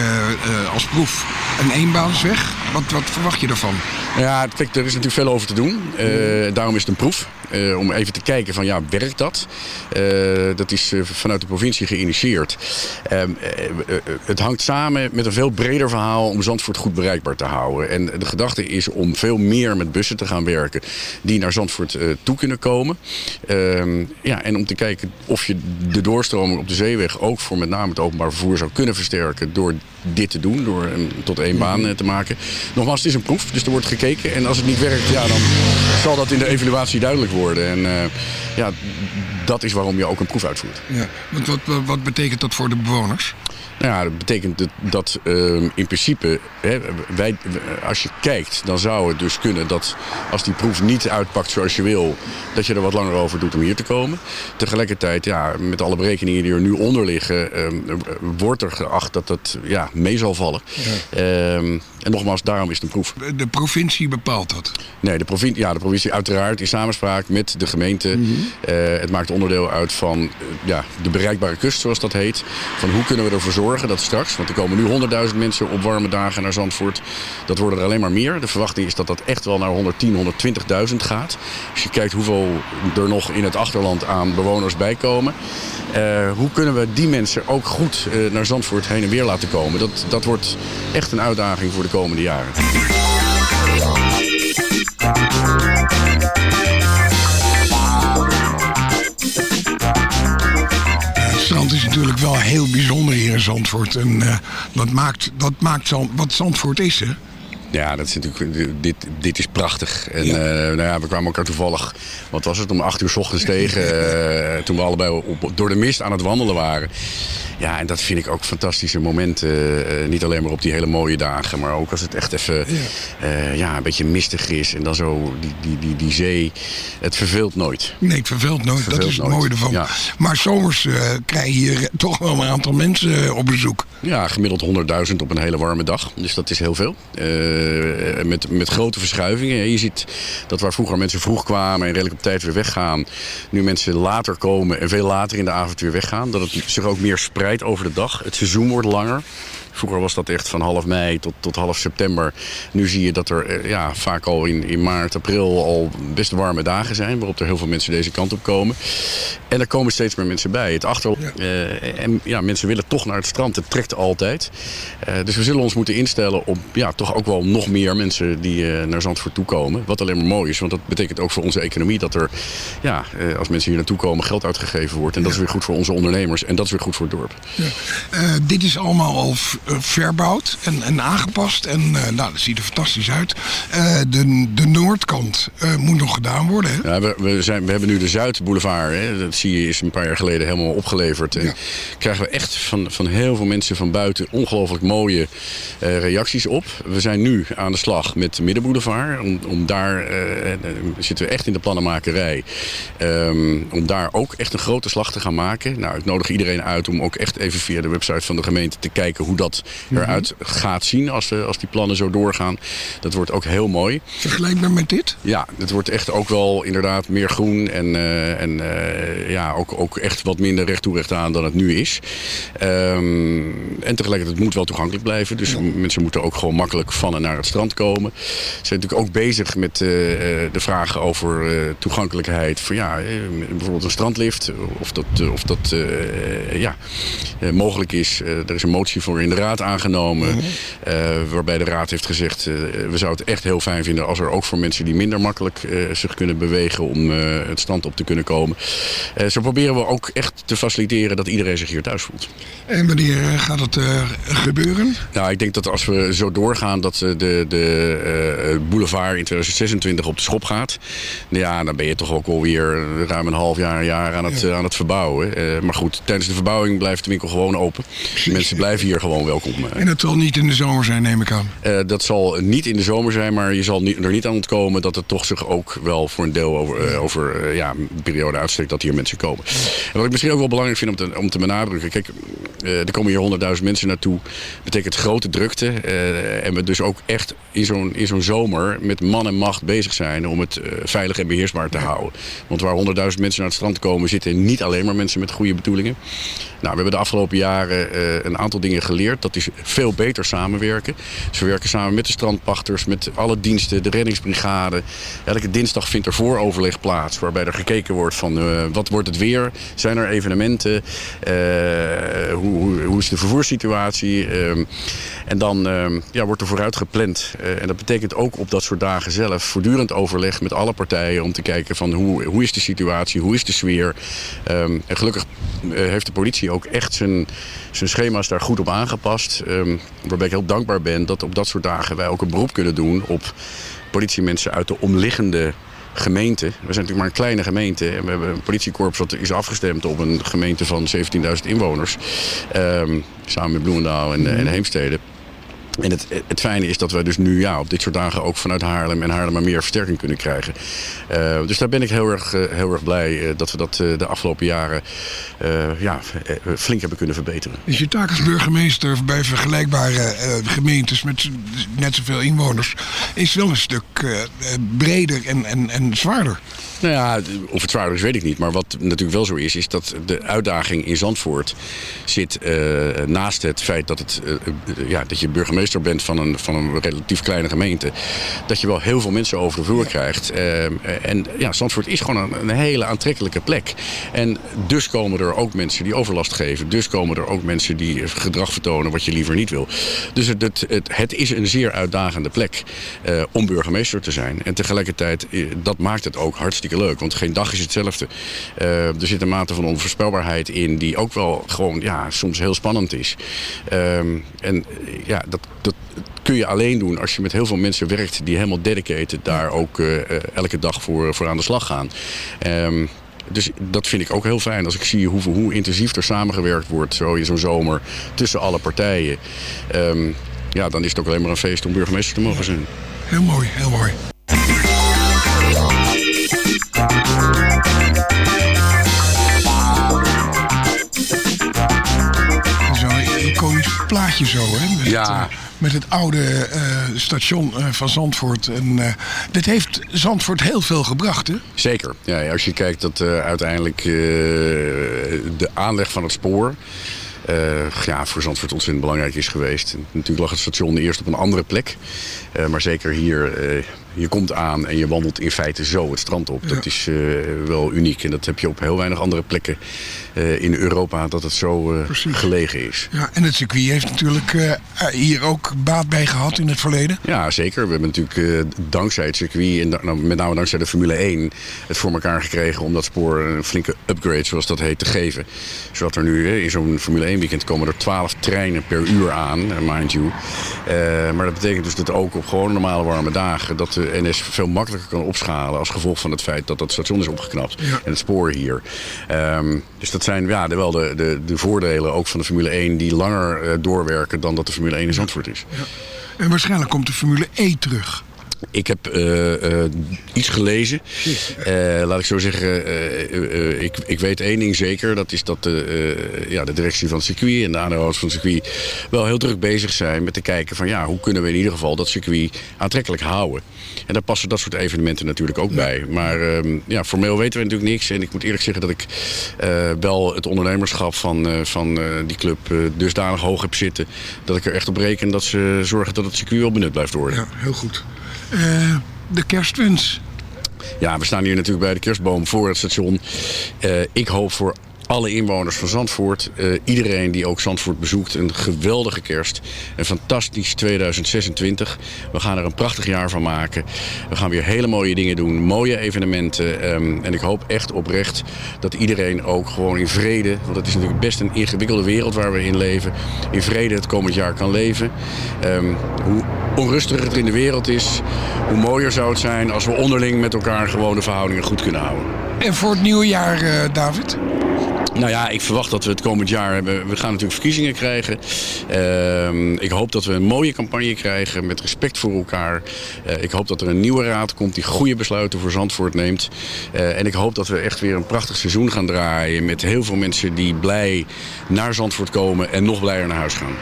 als proef een eenbaansweg. Wat, wat verwacht je daarvan? Ja, kijk, er is natuurlijk veel over te doen. Daarom is het een proef. Eh, om even te kijken van ja, werkt dat? Eh, dat is eh, vanuit de provincie geïnitieerd. Ehm, eh, eh, het hangt samen met een veel breder verhaal om Zandvoort goed bereikbaar te houden. En de gedachte is om veel meer met bussen te gaan werken die naar Zandvoort toe kunnen komen. Ehm, ja, en om te kijken of je de doorstroming op de zeeweg ook voor met name het openbaar vervoer zou kunnen versterken door dit te doen, door hem tot één baan eh, te maken. Nogmaals, het is een proef, dus er wordt gekeken. En als het niet werkt, ja, dan zal dat in de evaluatie duidelijk worden. En eh, ja, dat is waarom je ook een proef uitvoert. Ja. Wat, wat, wat betekent dat voor de bewoners? Nou ja, dat betekent dat, dat ehm, in principe, hè, wij, als je kijkt, dan zou het dus kunnen dat als die proef niet uitpakt zoals je wil, dat je er wat langer over doet om hier te komen. Tegelijkertijd, ja, met alle berekeningen die er nu onder liggen, ehm, wordt er geacht dat dat ja, mee zal vallen. Ehm, en nogmaals, daarom is het een proef. De provincie bepaalt dat. Nee, de provincie, ja, de provincie uiteraard in samenspraak met de gemeente. Eh, het maakt onderdeel uit van eh, ja, de bereikbare kust, zoals dat heet. Van hoe kunnen we ervoor zorgen dat straks, want er komen nu 100.000 mensen op warme dagen naar Zandvoort. Dat worden er alleen maar meer. De verwachting is dat dat echt wel naar 110, 120.000 gaat. Als je kijkt hoeveel er nog in het achterland aan bewoners bijkomen. Eh, hoe kunnen we die mensen ook goed eh, naar Zandvoort heen en weer laten komen? Dat, dat wordt echt een uitdaging voor de komende jaren. Natuurlijk wel heel bijzonder hier in Zandvoort. En eh, dat maakt, dat maakt Zand- wat Zandvoort is, hè? Ja, dat is natuurlijk, dit, dit is prachtig. En eh, nou ja, we kwamen elkaar toevallig, wat was het, om acht uur 's ochtends tegen. eh, toen we allebei op, door de mist aan het wandelen waren. Ja, en dat vind ik ook fantastische momenten. eh, niet alleen maar op die hele mooie dagen, maar ook als het echt even eh, ja, een beetje mistig is. En dan zo die, die, die, die zee. Het verveelt nooit. Nee, het verveelt nooit. Verveelt dat is het mooie ervan. Ja. Maar zomers krijg je hier toch wel een aantal mensen op bezoek. Ja, gemiddeld 100.000 op een hele warme dag. Dus dat is heel veel. Eh, met, met grote verschuivingen. Je ziet dat waar vroeger mensen vroeg kwamen en redelijk op tijd weer weggaan. Nu mensen later komen en veel later in de avond weer weggaan. Dat het zich ook meer spreidt over de dag. Het seizoen wordt langer. Vroeger was dat echt van half mei tot, tot half september. Nu zie je dat er eh, ja, vaak al in, in maart, april al best warme dagen zijn. Waarop er heel veel mensen deze kant op komen. En er komen steeds meer mensen bij. Het achter, eh, en ja, mensen willen toch naar het strand. Het trekt altijd. Eh, dus we zullen ons moeten instellen op ja, toch ook wel nog meer mensen die naar Zandvoort toe komen. Wat alleen maar mooi is. Want dat betekent ook voor onze economie dat er, ja, als mensen hier naartoe komen, geld uitgegeven wordt. En dat is weer goed voor onze ondernemers. En dat is weer goed voor het dorp. Eh, dit is allemaal al v- eh, verbouwd en, en aangepast. En eh, nou, dat ziet er fantastisch uit. Eh, de, de noordkant eh, moet nog gedaan worden. Hè? Ja, we, we, zijn, we hebben nu de Zuidboulevard. Hè. Dat zie je is een paar jaar geleden helemaal opgeleverd. En krijgen we echt van, van heel veel mensen van buiten ongelooflijk mooie eh, reacties op. We zijn nu aan de slag met de Middenboulevard. Om, om daar eh, eh, zitten we echt in de plannenmakerij. Ehm, om daar ook echt een grote slag te gaan maken. Nou, ik nodig iedereen uit om ook echt even via de website van de gemeente te kijken hoe dat eruit gaat zien als, eh, als die plannen zo doorgaan. Dat wordt ook heel mooi. Vergelijkbaar met dit? Ja, het wordt echt ook wel inderdaad meer groen en, eh, en eh, ja, ook, ook echt wat minder recht toe recht aan dan het nu is. Ehm, en tegelijkertijd het moet wel toegankelijk blijven. Dus mensen moeten ook gewoon makkelijk van en naar het strand komen. Ze zijn natuurlijk ook bezig met eh, de vragen over toegankelijkheid. Voor ja, bijvoorbeeld een strandlift. Of dat, of dat ja, mogelijk is. Er is een motie voor in de raad aangenomen. eh, waarbij de raad heeft gezegd, eh, we zouden het echt heel fijn vinden als er ook voor mensen die minder makkelijk eh, zich kunnen bewegen om het strand op te kunnen komen. Zo proberen we ook echt te faciliteren dat iedereen zich hier thuis voelt. En wanneer gaat het gebeuren? Nou, ik denk dat als we zo doorgaan dat de, de boulevard in 2026 op de schop gaat. Ja, dan ben je toch ook alweer ruim een half jaar, een jaar aan het, aan het verbouwen. Maar goed, tijdens de verbouwing blijft de winkel gewoon open. Mensen blijven hier gewoon welkom. eh. En het zal niet in de zomer zijn, neem ik aan. Eh, dat zal niet in de zomer zijn, maar je zal er niet aan ontkomen dat het toch zich ook wel voor een deel over, eh, over ja, een periode uitstrekt dat hier mensen komen. En wat ik misschien ook wel belangrijk vind om te, om te benadrukken. Kijk, er komen hier 100.000 mensen naartoe. betekent grote drukte. en we dus ook echt in zo'n in zo'n zomer met man en macht bezig zijn om het veilig en beheersbaar te houden. Want waar 100.000 mensen naar het strand komen, zitten niet alleen maar mensen met goede bedoelingen. Nou, we hebben de afgelopen jaren een aantal dingen geleerd. Dat is veel beter samenwerken. We werken samen met de strandpachters, met alle diensten, de reddingsbrigade. Elke dinsdag vindt er vooroverleg plaats, waarbij er gekeken wordt van eh, wat wordt het weer? Zijn er evenementen? Eh, hoe, hoe, is de vervoerssituatie? Ehm, en dan ehm, ja, wordt er vooruit gepland. Eh, en dat betekent ook op dat soort dagen zelf voortdurend overleg met alle partijen om te kijken van hoe, hoe is de situatie, hoe is de sfeer. Ehm, en gelukkig heeft de politie ook echt zijn, zijn schema's daar goed op aangepast. Ehm, waarbij ik heel dankbaar ben dat op dat soort dagen wij ook een beroep kunnen doen op politiemensen uit de omliggende gemeente. We zijn natuurlijk maar een kleine gemeente. En we hebben een politiekorps dat is afgestemd op een gemeente van 17.000 inwoners. Ehm, samen met Bloemendaal en, en Heemstede. En het, het fijne is dat wij dus nu ja, op dit soort dagen ook vanuit Haarlem en Haarlem maar meer versterking kunnen krijgen. Uh, dus daar ben ik heel erg, uh, heel erg blij uh, dat we dat de afgelopen jaren ja, flink hebben kunnen verbeteren. Is je taak als burgemeester bij vergelijkbare gemeentes met net zoveel inwoners is wel een stuk breder en, en, en zwaarder? Nou ja, of het zwaarder is weet ik niet. Maar wat natuurlijk wel zo is, is dat de uitdaging in Zandvoort zit naast het feit dat, het, ja, dat je burgemeester bent van een, van een relatief kleine gemeente, dat je wel heel veel mensen over de vloer krijgt. Uh, en ja, Zandvoort is gewoon een, een, hele aantrekkelijke plek. En dus komen er ook mensen die overlast geven. Dus komen er ook mensen die gedrag vertonen wat je liever niet wil. Dus het, het, het, het is een zeer uitdagende plek uh, om burgemeester te zijn. En tegelijkertijd, dat maakt het ook hartstikke leuk. Want geen dag is hetzelfde. Uh, er zit een mate van onvoorspelbaarheid in die ook wel gewoon ja, soms heel spannend is. en ja, dat, dat kun je alleen doen als je met heel veel mensen werkt die helemaal dedicated daar ook uh, elke dag voor, voor aan de slag gaan. Um, dus dat vind ik ook heel fijn als ik zie hoe, hoe intensief er samengewerkt wordt zo in zo'n zomer tussen alle partijen. Um, ja, dan is het ook alleen maar een feest om burgemeester te mogen zijn. Heel mooi, heel mooi. Zo, hè? Met ja. Het, uh, met het oude uh, station uh, van Zandvoort. En dit heeft Zandvoort heel veel gebracht, hè? Zeker. Ja, als je kijkt dat uiteindelijk de aanleg van het spoor... Uh, ja, voor Zandvoort ontzettend belangrijk is geweest. Natuurlijk lag het station eerst op een andere plek. Uh, maar zeker hier, uh, je komt aan en je wandelt in feite zo het strand op. Ja. Dat is wel uniek en dat heb je op heel weinig andere plekken in Europa dat het zo gelegen is. Ja, en het circuit heeft natuurlijk hier ook baat bij gehad in het verleden. Ja, zeker. We hebben natuurlijk dankzij het circuit en nou, met name dankzij de Formule 1 het voor elkaar gekregen om dat spoor een flinke upgrade, zoals dat heet, te geven. Zodat er nu in zo'n Formule 1 weekend komen er 12 treinen per uur aan, mind you. Maar dat betekent dus dat ook op gewoon normale warme dagen... dat de NS veel makkelijker kan opschalen... als gevolg van het feit dat dat station is opgeknapt. Ja. En het spoor hier. Um, dus dat zijn ja, wel de, de, de voordelen ook van de Formule 1... die langer uh, doorwerken dan dat de Formule 1 in Zandvoort is. Ja. En waarschijnlijk komt de Formule E terug. Ik heb uh, uh, iets gelezen. Uh, laat ik zo zeggen, ik, ik weet één ding zeker. Dat is dat de, ja, de directie van het circuit en de aandeelhouders van het circuit... wel heel druk bezig zijn met te kijken van... ja, hoe kunnen we in ieder geval dat circuit aantrekkelijk houden. En daar passen dat soort evenementen natuurlijk ook bij. Maar um, ja, formeel weten we natuurlijk niks. En ik moet eerlijk zeggen dat ik wel het ondernemerschap van, van die club dusdanig hoog heb zitten... dat ik er echt op reken dat ze zorgen dat het circuit wel benut blijft worden. Ja, heel goed. Uh, de kerstwens. Ja, we staan hier natuurlijk bij de kerstboom voor het station. Uh, ik hoop voor alle inwoners van Zandvoort. Uh, iedereen die ook Zandvoort bezoekt. Een geweldige kerst. Een fantastisch 2026. We gaan er een prachtig jaar van maken. We gaan weer hele mooie dingen doen. Mooie evenementen. Um, en ik hoop echt oprecht dat iedereen ook gewoon in vrede... want het is natuurlijk best een ingewikkelde wereld waar we in leven... in vrede het komend jaar kan leven. Um, hoe onrustiger het in de wereld is... hoe mooier zou het zijn als we onderling met elkaar gewoon de verhoudingen goed kunnen houden. En voor het nieuwe jaar, uh, David? Nou ja, ik verwacht dat we het komend jaar hebben. We gaan natuurlijk verkiezingen krijgen. Uh, ik hoop dat we een mooie campagne krijgen met respect voor elkaar. Uh, ik hoop dat er een nieuwe raad komt die goede besluiten voor Zandvoort neemt. Uh, en ik hoop dat we echt weer een prachtig seizoen gaan draaien. Met heel veel mensen die blij naar Zandvoort komen en nog blijer naar huis gaan.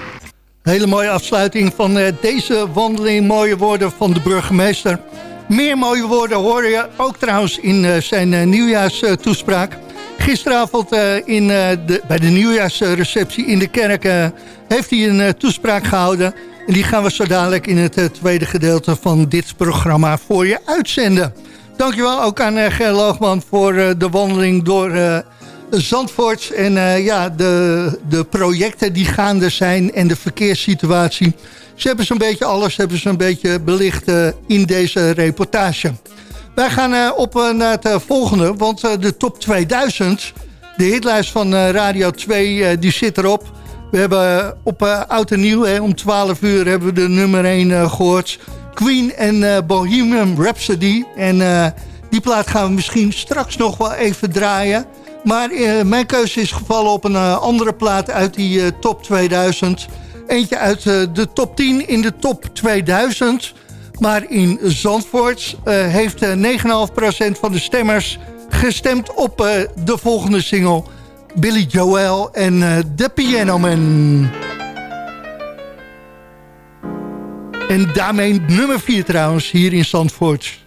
Hele mooie afsluiting van uh, deze wandeling. Mooie woorden van de burgemeester. Meer mooie woorden hoor je ook trouwens in zijn nieuwjaarstoespraak. Gisteravond eh, in, eh, de, bij de nieuwjaarsreceptie in de kerk... eh, heeft hij een toespraak gehouden. En die gaan we zo dadelijk in het tweede gedeelte van dit programma voor je uitzenden. Dankjewel ook aan eh, Ger Loogman voor de wandeling door Zandvoort. En ja, de, de projecten die gaande zijn en de verkeerssituatie. Ze hebben zo'n beetje alles hebben ze een beetje belicht in deze reportage. Wij gaan eh, op eh, naar het eh, volgende, want de top 2000, de hitlijst van Radio 2, eh, die zit erop. We hebben op Oud en Nieuw, hè, om 12 uur hebben we de nummer 1 eh, gehoord. Queen en Bohemian Rhapsody. En die plaat gaan we misschien straks nog wel even draaien. Maar mijn keuze is gevallen op een andere plaat uit die top 2000. Eentje uit de top 10 in de top 2000. Maar in Zandvoort eh, heeft eh, 9,5% van de stemmers gestemd op eh, de volgende single. Billy Joel en eh The Piano Man. En daarmee nummer 4 trouwens hier in Zandvoort.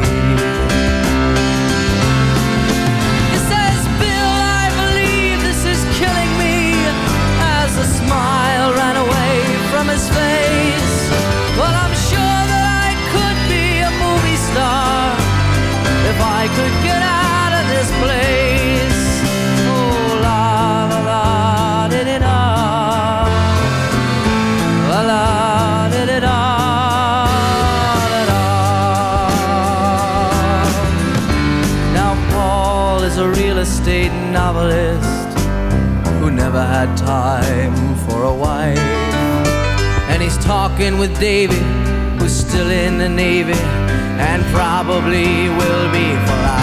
Novelist who never had time for a wife. And he's talking with David, who's still in the Navy and probably will be for life.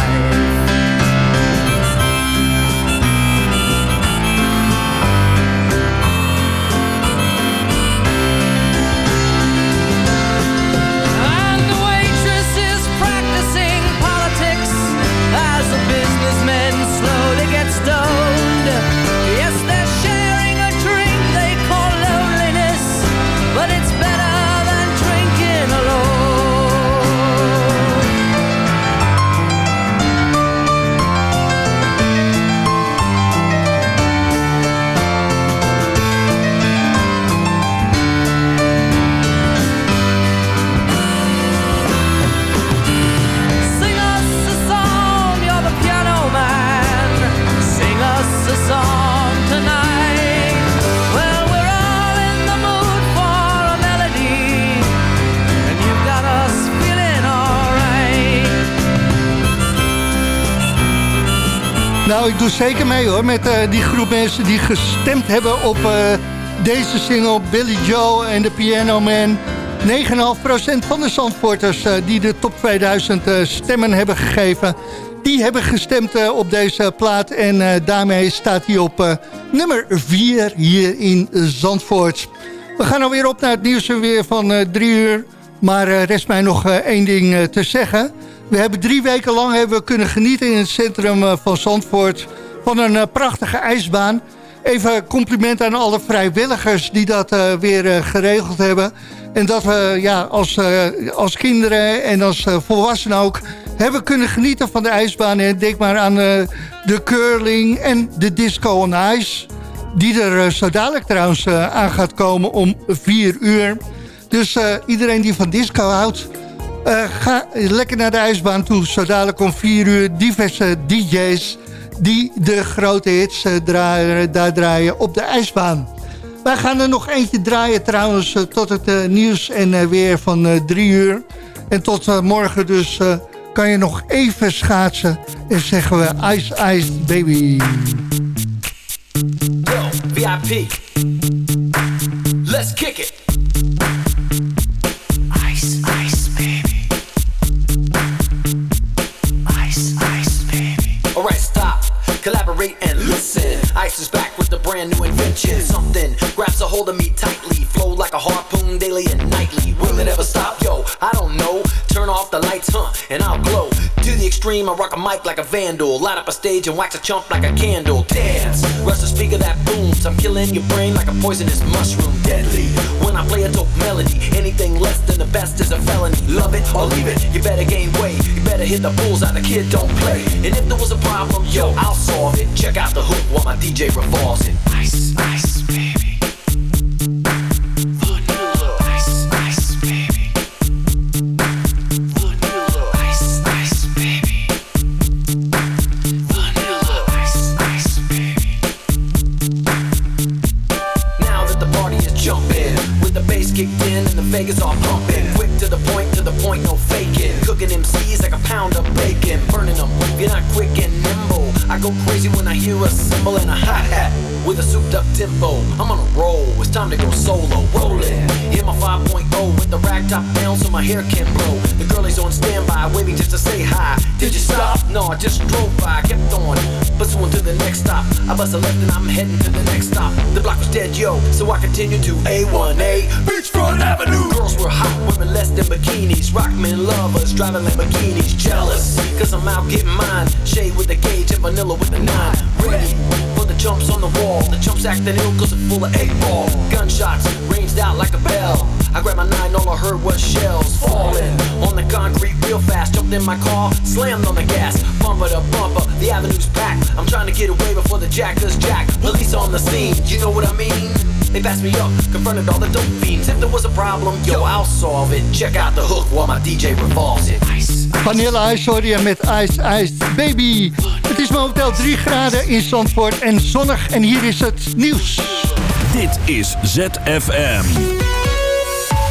Nou, ik doe zeker mee hoor, met eh, die groep mensen die gestemd hebben op eh, deze single Billy Joe en de Piano Man. 9,5% van de Zandvoorters eh, die de top 2000 eh, stemmen hebben gegeven... die hebben gestemd op deze plaat en daarmee staat hij op nummer 4 hier in Zandvoort. We gaan alweer op naar het nieuws weer van eh, drie uur. Maar rest mij nog één ding te zeggen. We hebben drie weken lang hebben we kunnen genieten in het centrum eh, van Zandvoort... van een eh, prachtige ijsbaan. Even compliment aan alle vrijwilligers die dat eh, weer geregeld hebben. En dat we ja, als, als kinderen en als volwassenen ook... hebben kunnen genieten van de ijsbaan. En denk maar aan de curling en de disco on ice... die er zo dadelijk trouwens aan gaat komen om vier uur... Dus iedereen die van disco houdt, eh, ga lekker naar de ijsbaan toe. Zo dadelijk om vier uur diverse DJ's die de grote hits eh, draaien, daar draaien op de ijsbaan. Wij gaan er nog eentje draaien trouwens eh, tot het nieuws en weer van drie uur. En tot morgen dus kan je nog even schaatsen. En zeggen we Ice Ice Baby. Yo, VIP. Let's kick it. Stop. Collaborate and listen. Ice is back with a brand new invention. Something grabs a hold of me tightly. Flow like a harpoon daily and nightly. Will it ever stop? Yo, I don't know. Turn off the lights, huh? And I'll glow. To the extreme, I rock a mic like a vandal. Light up a stage and wax a chump like a candle. Dance, rush the speaker that booms. I'm killing your brain like a poisonous mushroom. Deadly. When I play a dope melody, anything less than the best is a felony. Love it or leave it. You better gain weight. Hit the bulls bullseye. The kid don't play. And if there was a problem, yo, I'll solve it. Check out the hook while my DJ revolves it. Ice, hair can blow. The girlie's on standby, waiting just to say hi. Did you stop? No, I just drove by, kept on. Pursuing to the next stop. I bust a left and I'm heading to the next stop. The block was dead, yo, so I continued to A1A Beachfront Avenue. Girls were hot, women less than bikinis. Rockmen lovers, driving Lamborghinis. Jealous, cause I'm out getting mine. Shade with the gauge and vanilla with the nine. Ready for the jumps on the wall. The chumps acting ill cause it's full of eight ball. Gunshots ranged out like a bell. I grabbed my nine, all I heard was shells falling on the concrete real fast. Jumped in my car, slammed on the gas, bumper to bumper. The avenue's packed. I'm trying to get away before the jackers jack. Police on the scene, you know what I mean? They passed me up, confronted all the dope fiends. If there was a problem, yo, I'll solve it. Check out the hook while my DJ revolves it. Ice. Vanilla Ice je met Ice Ice Baby. Het is momenteel 3 graden in Zandvoort en zonnig. En hier is het nieuws. Dit is ZFM.